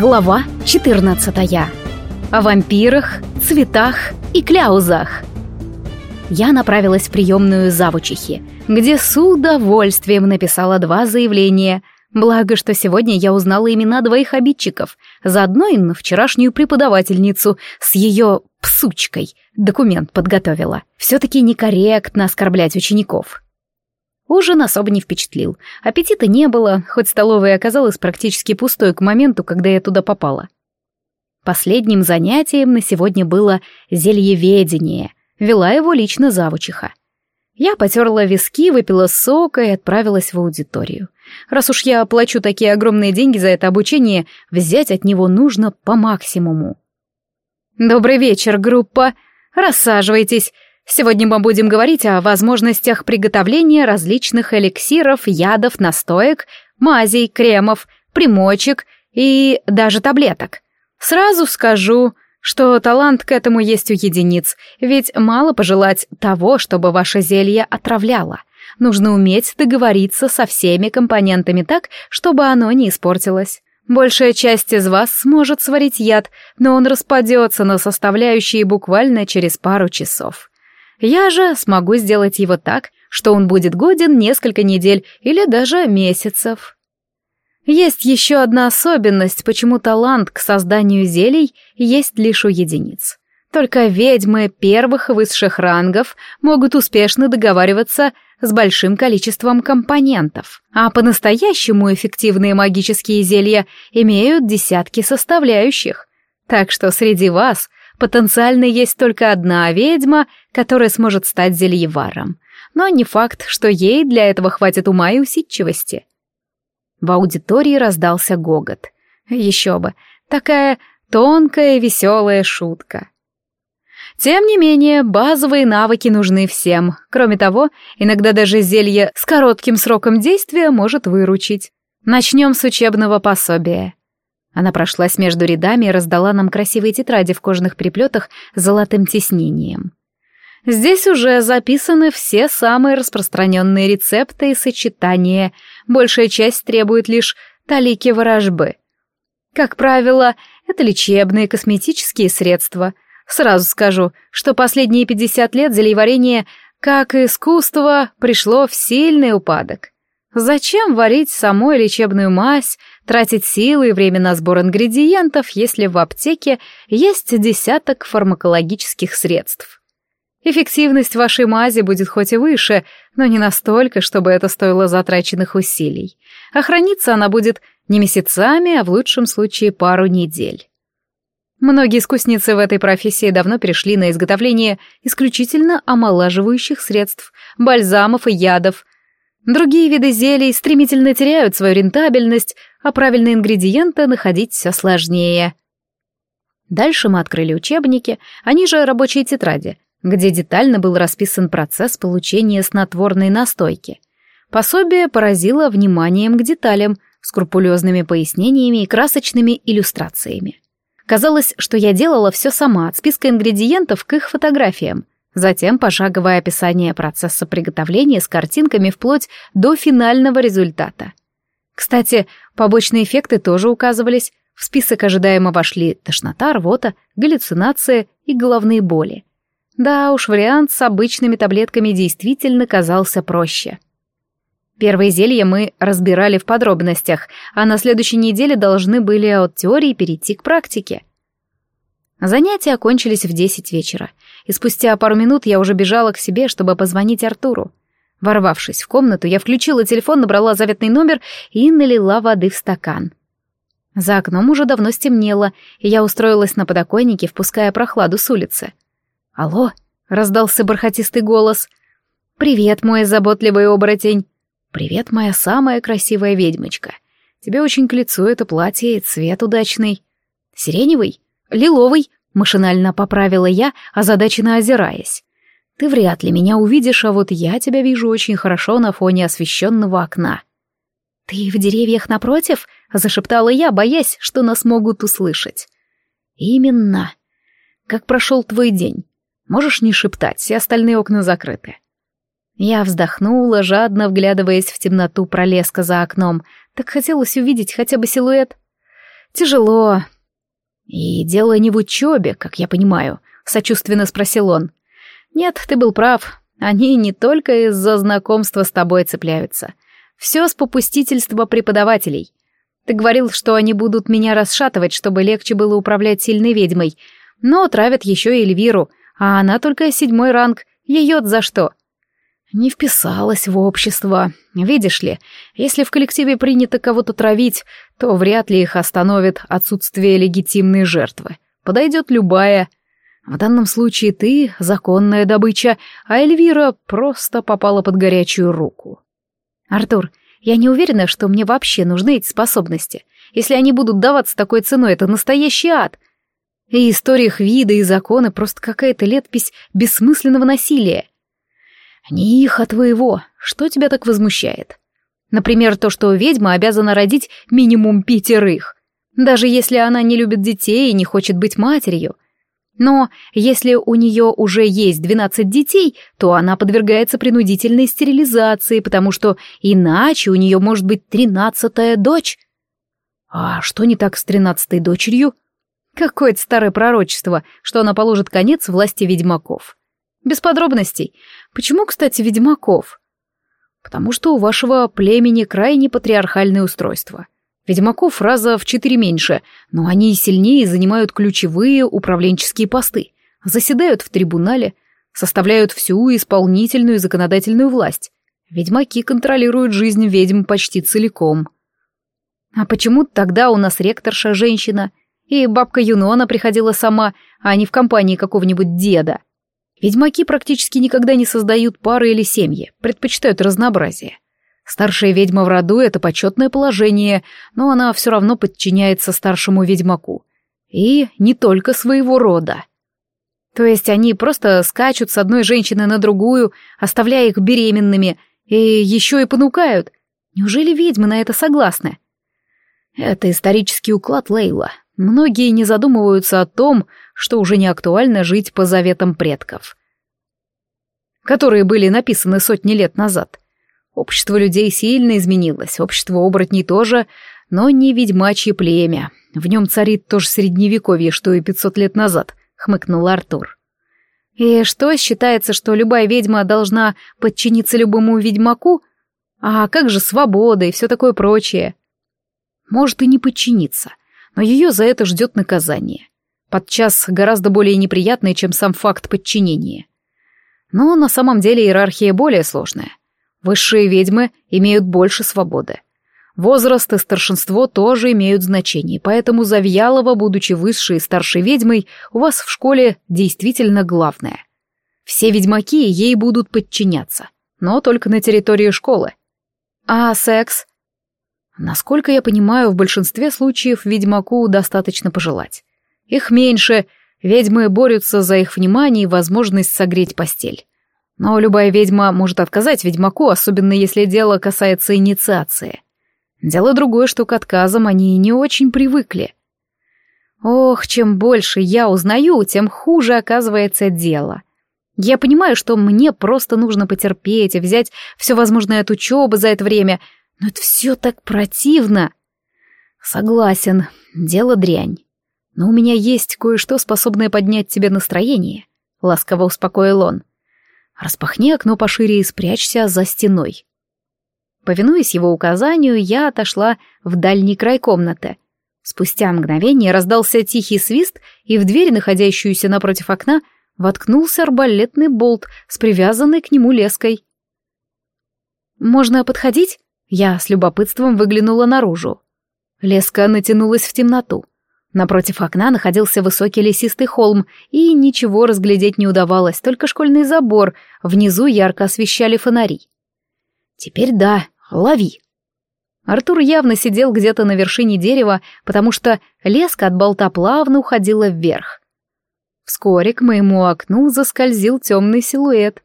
Глава 14. О вампирах, цветах и кляузах. Я направилась в приемную завучихи, где с удовольствием написала два заявления. Благо, что сегодня я узнала имена двоих обидчиков, заодно и на вчерашнюю преподавательницу с ее псучкой документ подготовила. Все-таки некорректно оскорблять учеников. Ужин особо не впечатлил. Аппетита не было, хоть столовая оказалась практически пустой к моменту, когда я туда попала. Последним занятием на сегодня было зельеведение. Вела его лично завучиха. Я потерла виски, выпила сока и отправилась в аудиторию. Раз уж я оплачу такие огромные деньги за это обучение, взять от него нужно по максимуму. «Добрый вечер, группа! Рассаживайтесь!» Сегодня мы будем говорить о возможностях приготовления различных эликсиров, ядов, настоек, мазей, кремов, примочек и даже таблеток. Сразу скажу, что талант к этому есть у единиц, ведь мало пожелать того, чтобы ваше зелье отравляло. Нужно уметь договориться со всеми компонентами так, чтобы оно не испортилось. Большая часть из вас сможет сварить яд, но он распадется на составляющие буквально через пару часов. Я же смогу сделать его так, что он будет годен несколько недель или даже месяцев. Есть еще одна особенность, почему талант к созданию зелий есть лишь у единиц. Только ведьмы первых и высших рангов могут успешно договариваться с большим количеством компонентов, а по-настоящему эффективные магические зелья имеют десятки составляющих. Так что среди вас Потенциально есть только одна ведьма, которая сможет стать зельеваром. Но не факт, что ей для этого хватит ума и усидчивости. В аудитории раздался гогот. Еще бы, такая тонкая веселая шутка. Тем не менее, базовые навыки нужны всем. Кроме того, иногда даже зелье с коротким сроком действия может выручить. Начнем с учебного пособия. Она прошлась между рядами и раздала нам красивые тетради в кожаных переплетах с золотым тиснением. Здесь уже записаны все самые распространенные рецепты и сочетания, большая часть требует лишь талики ворожбы. Как правило, это лечебные косметические средства. Сразу скажу, что последние 50 лет зельеварение, как искусство, пришло в сильный упадок. Зачем варить самой лечебную мазь, тратить силы и время на сбор ингредиентов, если в аптеке есть десяток фармакологических средств? Эффективность вашей мази будет хоть и выше, но не настолько, чтобы это стоило затраченных усилий. А храниться она будет не месяцами, а в лучшем случае пару недель. Многие искусницы в этой профессии давно перешли на изготовление исключительно омолаживающих средств, бальзамов и ядов, Другие виды зелий стремительно теряют свою рентабельность, а правильные ингредиенты находить все сложнее. Дальше мы открыли учебники, они же рабочие тетради, где детально был расписан процесс получения снотворной настойки. Пособие поразило вниманием к деталям, скрупулезными пояснениями и красочными иллюстрациями. Казалось, что я делала все сама, от списка ингредиентов к их фотографиям — Затем пошаговое описание процесса приготовления с картинками вплоть до финального результата. Кстати, побочные эффекты тоже указывались. В список ожидаемо вошли тошнота, рвота, галлюцинация и головные боли. Да уж, вариант с обычными таблетками действительно казался проще. Первые зелья мы разбирали в подробностях, а на следующей неделе должны были от теории перейти к практике. Занятия окончились в десять вечера, и спустя пару минут я уже бежала к себе, чтобы позвонить Артуру. Ворвавшись в комнату, я включила телефон, набрала заветный номер и налила воды в стакан. За окном уже давно стемнело, и я устроилась на подоконнике, впуская прохладу с улицы. «Алло!» — раздался бархатистый голос. «Привет, мой заботливый оборотень!» «Привет, моя самая красивая ведьмочка! Тебе очень к лицу это платье и цвет удачный. Сиреневый?» «Лиловый», — машинально поправила я, озадаченно озираясь. «Ты вряд ли меня увидишь, а вот я тебя вижу очень хорошо на фоне освещенного окна». «Ты в деревьях напротив?» — зашептала я, боясь, что нас могут услышать. «Именно. Как прошел твой день? Можешь не шептать, все остальные окна закрыты». Я вздохнула, жадно вглядываясь в темноту пролеска за окном. Так хотелось увидеть хотя бы силуэт. Тяжело. И дело не в учебе, как я понимаю, сочувственно спросил он. Нет, ты был прав. Они не только из-за знакомства с тобой цепляются. Все с попустительства преподавателей. Ты говорил, что они будут меня расшатывать, чтобы легче было управлять сильной ведьмой. Но травят еще и Эльвиру, а она только седьмой ранг. Ее за что? Не вписалась в общество. Видишь ли, если в коллективе принято кого-то травить, то вряд ли их остановит отсутствие легитимной жертвы. Подойдет любая. В данном случае ты — законная добыча, а Эльвира просто попала под горячую руку. Артур, я не уверена, что мне вообще нужны эти способности. Если они будут даваться такой ценой, это настоящий ад. И история вида и законы просто какая-то летпись бессмысленного насилия. Не их, а твоего. Что тебя так возмущает? Например, то, что ведьма обязана родить минимум пятерых. Даже если она не любит детей и не хочет быть матерью — но если у нее уже есть 12 детей, то она подвергается принудительной стерилизации, потому что иначе у нее может быть тринадцатая дочь. А что не так с тринадцатой дочерью? Какое-то старое пророчество, что она положит конец власти ведьмаков. Без подробностей. Почему, кстати, ведьмаков? Потому что у вашего племени крайне патриархальное устройство — Ведьмаков раза в четыре меньше, но они и сильнее занимают ключевые управленческие посты, заседают в трибунале, составляют всю исполнительную и законодательную власть. Ведьмаки контролируют жизнь ведьм почти целиком. А почему тогда у нас ректорша женщина, и бабка Юнона приходила сама, а не в компании какого-нибудь деда? Ведьмаки практически никогда не создают пары или семьи, предпочитают разнообразие. Старшая ведьма в роду — это почетное положение, но она все равно подчиняется старшему ведьмаку. И не только своего рода. То есть они просто скачут с одной женщины на другую, оставляя их беременными, и еще и понукают. Неужели ведьмы на это согласны? Это исторический уклад Лейла. Многие не задумываются о том, что уже не актуально жить по заветам предков, которые были написаны сотни лет назад — Общество людей сильно изменилось, общество оборотней тоже, но не ведьмачье племя. В нем царит то же средневековье, что и пятьсот лет назад, хмыкнул Артур. И что, считается, что любая ведьма должна подчиниться любому ведьмаку? А как же свобода и все такое прочее? Может и не подчиниться, но ее за это ждет наказание. Подчас гораздо более неприятное, чем сам факт подчинения. Но на самом деле иерархия более сложная. Высшие ведьмы имеют больше свободы. Возраст и старшинство тоже имеют значение, поэтому Завьялова, будучи высшей и старшей ведьмой, у вас в школе действительно главное. Все ведьмаки ей будут подчиняться, но только на территории школы. А секс? Насколько я понимаю, в большинстве случаев ведьмаку достаточно пожелать. Их меньше, ведьмы борются за их внимание и возможность согреть постель. Но любая ведьма может отказать ведьмаку, особенно если дело касается инициации. Дело другое, что к отказам они не очень привыкли. Ох, чем больше я узнаю, тем хуже оказывается дело. Я понимаю, что мне просто нужно потерпеть и взять все возможное от учебы за это время, но это все так противно. Согласен, дело дрянь. Но у меня есть кое-что, способное поднять тебе настроение, — ласково успокоил он. Распахни окно пошире и спрячься за стеной. Повинуясь его указанию, я отошла в дальний край комнаты. Спустя мгновение раздался тихий свист, и в дверь, находящуюся напротив окна, воткнулся арбалетный болт с привязанной к нему леской. «Можно подходить?» Я с любопытством выглянула наружу. Леска натянулась в темноту. Напротив окна находился высокий лесистый холм, и ничего разглядеть не удавалось, только школьный забор, внизу ярко освещали фонари. «Теперь да, лови!» Артур явно сидел где-то на вершине дерева, потому что леска от болта плавно уходила вверх. Вскоре к моему окну заскользил темный силуэт.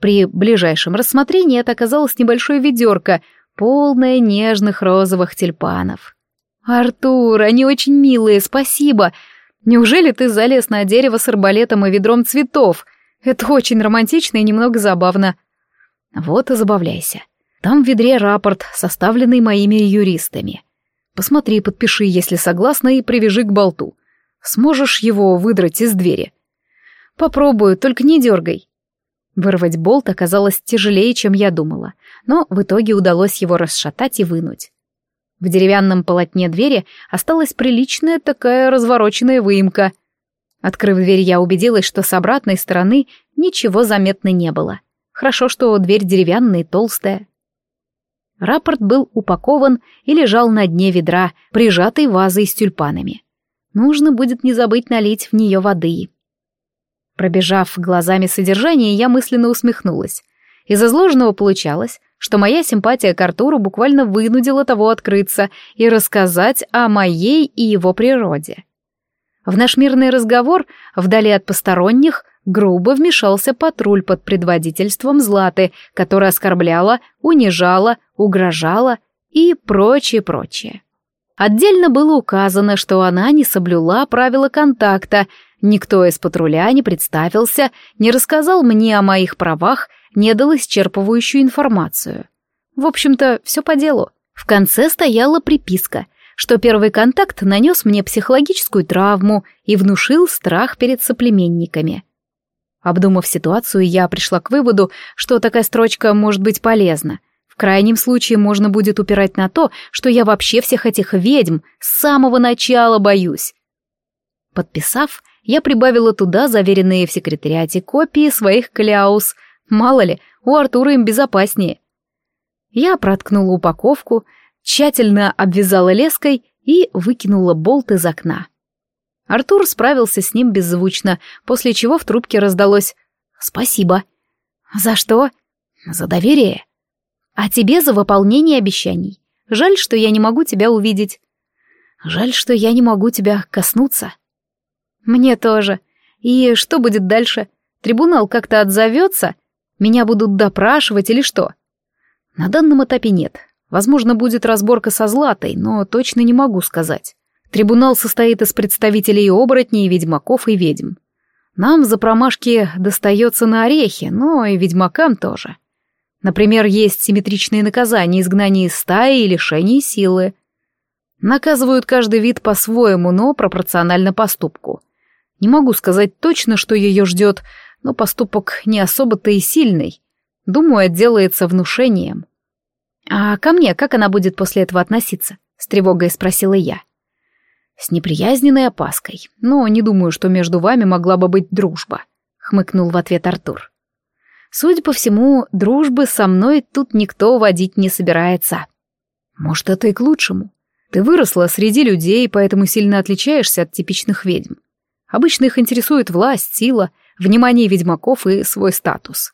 При ближайшем рассмотрении это оказалось небольшое ведерко, полное нежных розовых тюльпанов. «Артур, они очень милые, спасибо. Неужели ты залез на дерево с арбалетом и ведром цветов? Это очень романтично и немного забавно». «Вот и забавляйся. Там в ведре рапорт, составленный моими юристами. Посмотри, подпиши, если согласна, и привяжи к болту. Сможешь его выдрать из двери? Попробую, только не дергай. Вырвать болт оказалось тяжелее, чем я думала, но в итоге удалось его расшатать и вынуть. В деревянном полотне двери осталась приличная такая развороченная выемка. Открыв дверь, я убедилась, что с обратной стороны ничего заметно не было. Хорошо, что дверь деревянная и толстая. Рапорт был упакован и лежал на дне ведра, прижатой вазой с тюльпанами. Нужно будет не забыть налить в нее воды. Пробежав глазами содержание, я мысленно усмехнулась. Из изложенного получалось, что моя симпатия к Артуру буквально вынудила того открыться и рассказать о моей и его природе. В наш мирный разговор, вдали от посторонних, грубо вмешался патруль под предводительством Златы, которая оскорбляла, унижала, угрожала и прочее-прочее. Отдельно было указано, что она не соблюла правила контакта, никто из патруля не представился, не рассказал мне о моих правах, не дал исчерпывающую информацию. В общем-то, все по делу. В конце стояла приписка, что первый контакт нанес мне психологическую травму и внушил страх перед соплеменниками. Обдумав ситуацию, я пришла к выводу, что такая строчка может быть полезна. В крайнем случае можно будет упирать на то, что я вообще всех этих ведьм с самого начала боюсь. Подписав, я прибавила туда заверенные в секретариате копии своих кляус. Мало ли, у Артура им безопаснее. Я проткнула упаковку, тщательно обвязала леской и выкинула болт из окна. Артур справился с ним беззвучно, после чего в трубке раздалось «Спасибо». «За что?» «За доверие». «А тебе за выполнение обещаний. Жаль, что я не могу тебя увидеть». «Жаль, что я не могу тебя коснуться». «Мне тоже. И что будет дальше? Трибунал как-то отзовется? Меня будут допрашивать или что?» «На данном этапе нет. Возможно, будет разборка со Златой, но точно не могу сказать. Трибунал состоит из представителей оборотней, ведьмаков и ведьм. Нам за промашки достается на орехи, но и ведьмакам тоже. Например, есть симметричные наказания изгнание из стаи и лишение силы. Наказывают каждый вид по-своему, но пропорционально поступку. Не могу сказать точно, что ее ждет, но поступок не особо-то и сильный. Думаю, отделается внушением. «А ко мне как она будет после этого относиться?» — с тревогой спросила я. «С неприязненной опаской. Но не думаю, что между вами могла бы быть дружба», — хмыкнул в ответ Артур. «Судя по всему, дружбы со мной тут никто водить не собирается. Может, это и к лучшему. Ты выросла среди людей, поэтому сильно отличаешься от типичных ведьм. Обычно их интересует власть, сила, внимание ведьмаков и свой статус.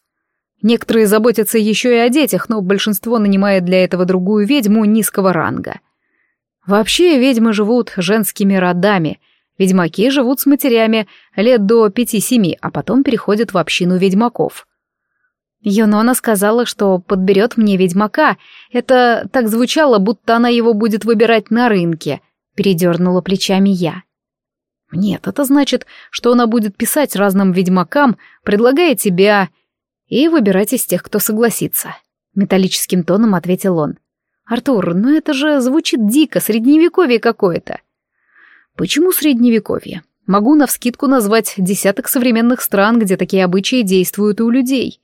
Некоторые заботятся еще и о детях, но большинство нанимает для этого другую ведьму низкого ранга. Вообще ведьмы живут женскими родами, ведьмаки живут с матерями лет до пяти-семи, а потом переходят в общину ведьмаков. Юнона сказала, что подберет мне ведьмака. Это так звучало, будто она его будет выбирать на рынке, передернула плечами я. Нет, это значит, что она будет писать разным ведьмакам, предлагая тебя и выбирать из тех, кто согласится. Металлическим тоном ответил он. «Артур, ну это же звучит дико, средневековье какое-то». «Почему средневековье? Могу навскидку назвать десяток современных стран, где такие обычаи действуют у людей.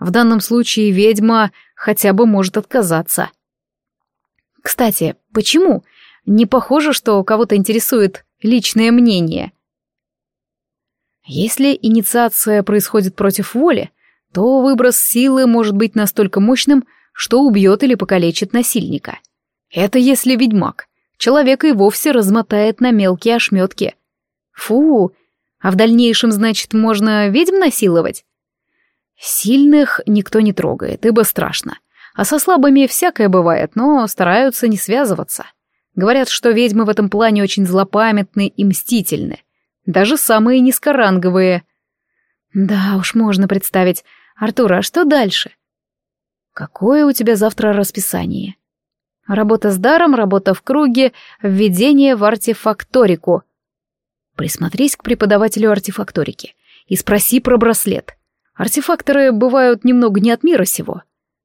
В данном случае ведьма хотя бы может отказаться». «Кстати, почему? Не похоже, что кого-то интересует личное мнение». Если инициация происходит против воли, то выброс силы может быть настолько мощным, что убьет или покалечит насильника. Это если ведьмак. Человека и вовсе размотает на мелкие ошметки. Фу, а в дальнейшем, значит, можно ведьм насиловать? Сильных никто не трогает, ибо страшно. А со слабыми всякое бывает, но стараются не связываться. Говорят, что ведьмы в этом плане очень злопамятны и мстительны. Даже самые низкоранговые. Да уж, можно представить. Артур, а что дальше? Какое у тебя завтра расписание? Работа с даром, работа в круге, введение в артефакторику. Присмотрись к преподавателю артефакторики и спроси про браслет. Артефакторы бывают немного не от мира сего.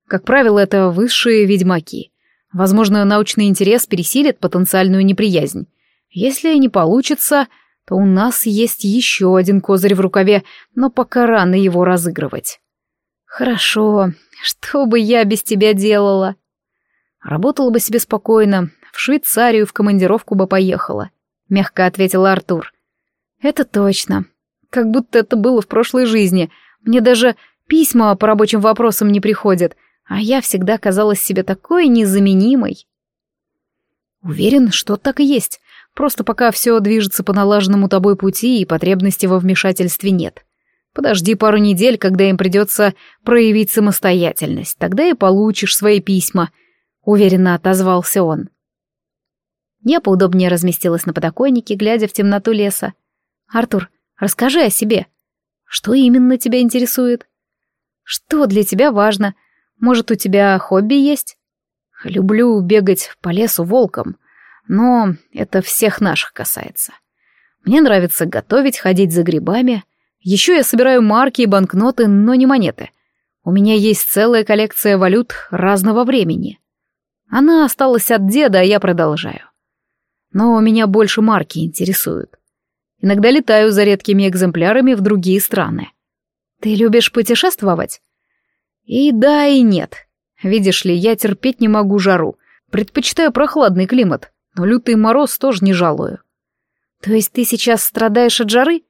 Как правило, это высшие ведьмаки. Возможно, научный интерес пересилит потенциальную неприязнь. Если не получится, то у нас есть еще один козырь в рукаве, но пока рано его разыгрывать. Хорошо, что бы я без тебя делала? Работала бы себе спокойно, в Швейцарию в командировку бы поехала, мягко ответил Артур. Это точно. Как будто это было в прошлой жизни. Мне даже письма по рабочим вопросам не приходят, а я всегда казалась себе такой незаменимой. Уверен, что так и есть. Просто пока все движется по налаженному тобой пути и потребности во вмешательстве нет. Подожди пару недель, когда им придется проявить самостоятельность, тогда и получишь свои письма, уверенно отозвался он. Я поудобнее разместилась на подоконнике, глядя в темноту леса. «Артур, расскажи о себе. Что именно тебя интересует? Что для тебя важно? Может, у тебя хобби есть?» «Люблю бегать по лесу волком, но это всех наших касается. Мне нравится готовить, ходить за грибами, еще я собираю марки и банкноты, но не монеты. У меня есть целая коллекция валют разного времени. Она осталась от деда, а я продолжаю. Но меня больше марки интересуют. Иногда летаю за редкими экземплярами в другие страны. Ты любишь путешествовать? И да, и нет. Видишь ли, я терпеть не могу жару. Предпочитаю прохладный климат, но лютый мороз тоже не жалую. То есть ты сейчас страдаешь от жары?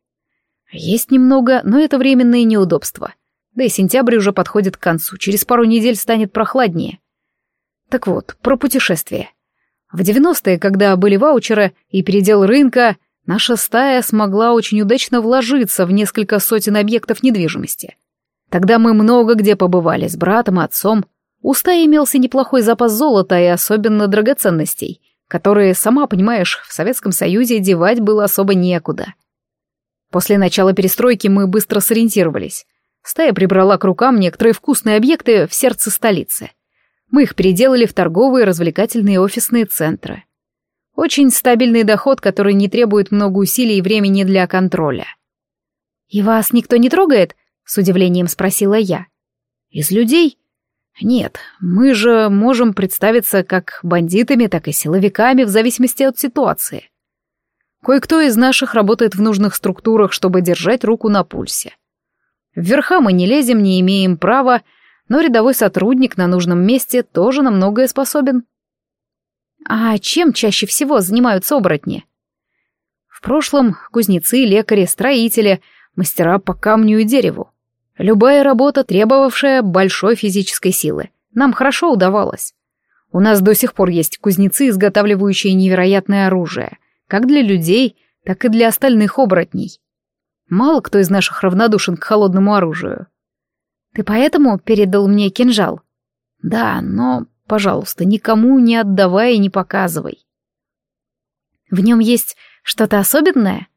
Есть немного, но это временные неудобства. Да и сентябрь уже подходит к концу, через пару недель станет прохладнее. Так вот, про путешествия. В 90-е, когда были ваучеры и передел рынка, наша стая смогла очень удачно вложиться в несколько сотен объектов недвижимости. Тогда мы много где побывали с братом и отцом. У стаи имелся неплохой запас золота и особенно драгоценностей, которые, сама понимаешь, в Советском Союзе девать было особо некуда — После начала перестройки мы быстро сориентировались. Стая прибрала к рукам некоторые вкусные объекты в сердце столицы. Мы их переделали в торговые, развлекательные офисные центры. Очень стабильный доход, который не требует много усилий и времени для контроля. «И вас никто не трогает?» — с удивлением спросила я. «Из людей?» «Нет, мы же можем представиться как бандитами, так и силовиками в зависимости от ситуации. Кое-кто из наших работает в нужных структурах, чтобы держать руку на пульсе. Вверха мы не лезем, не имеем права, но рядовой сотрудник на нужном месте тоже на многое способен. А чем чаще всего занимаются оборотни? В прошлом кузнецы, лекари, строители, мастера по камню и дереву. Любая работа, требовавшая большой физической силы, нам хорошо удавалась. У нас до сих пор есть кузнецы, изготавливающие невероятное оружие — как для людей, так и для остальных оборотней. Мало кто из наших равнодушен к холодному оружию. Ты поэтому передал мне кинжал? Да, но, пожалуйста, никому не отдавай и не показывай. В нем есть что-то особенное?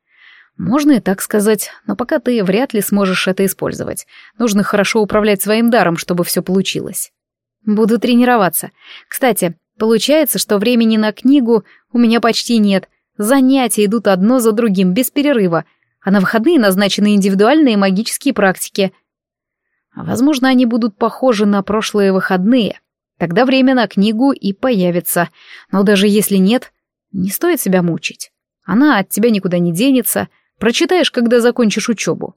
Можно и так сказать, но пока ты вряд ли сможешь это использовать. Нужно хорошо управлять своим даром, чтобы все получилось. Буду тренироваться. Кстати, получается, что времени на книгу у меня почти нет — Занятия идут одно за другим, без перерыва, а на выходные назначены индивидуальные магические практики. Возможно, они будут похожи на прошлые выходные. Тогда время на книгу и появится. Но даже если нет, не стоит себя мучить. Она от тебя никуда не денется. Прочитаешь, когда закончишь учебу.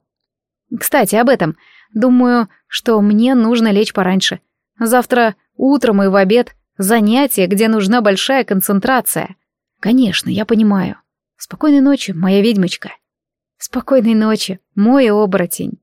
Кстати, об этом. Думаю, что мне нужно лечь пораньше. Завтра утром и в обед занятия, где нужна большая концентрация. «Конечно, я понимаю. Спокойной ночи, моя ведьмочка». «Спокойной ночи, мой оборотень».